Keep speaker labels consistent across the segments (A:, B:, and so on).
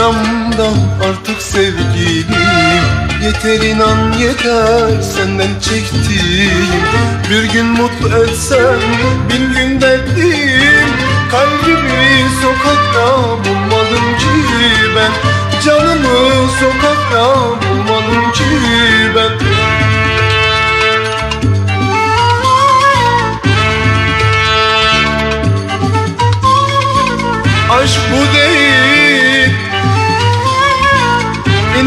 A: yalan artık sevgilim. Yeter inan yeter senden çektiğim. Bir gün mutlu etsem bin gün dertliyim Kalbimi sokakta bulmadım ki ben. Canımı sokakta bulmadım ki ben. Aşk bu değil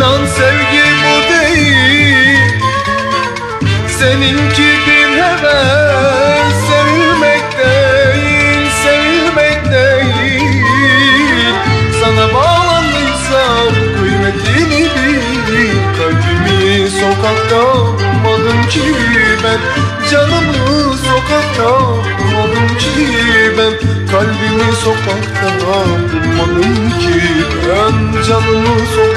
A: İnan sevgi bu değil. Seninki bir heves Sevilmek değil, sevilmek değil. Sana bağlandıysam kıymetini bil. Kalbimi sokakta bulmadım ki ben. Canımı sokakta bulmadım ki ben. Kalbimi sokakta bulmadım ki ben. Canımı sokakta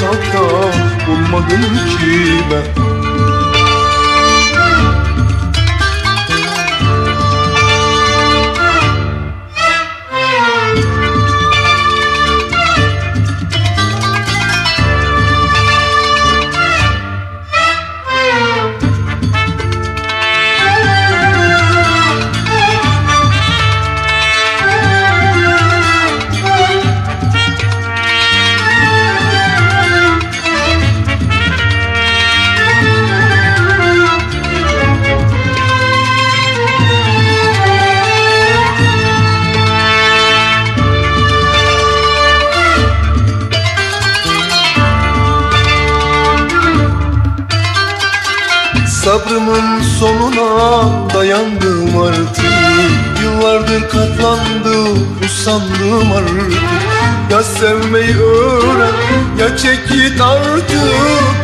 A: bulmadım ki ben Sabrımın sonuna dayandım artık. Yıllardır katlandım, usandım artık. Ya sevmeyi öğren, ya çek git artık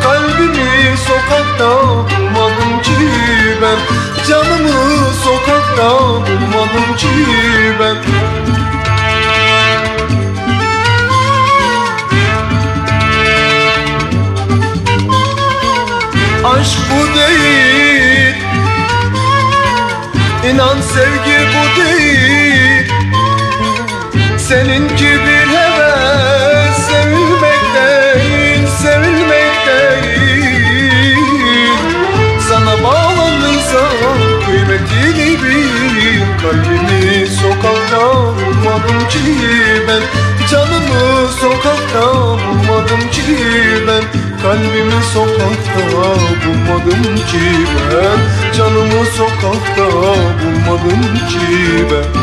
A: Aşk bu değil. İnan sevgi bu değil. Seninki bir heves Sevilmek değil, sevilmek değil. Sana bağlandıysam kıymetini bil Kalbimi sokakta bulmadım ki ben. Canımı sokakta bulmadım ki ben Kalbimi sokakta bulmadım ki ben. Canımı sokakta bulmadım ki ben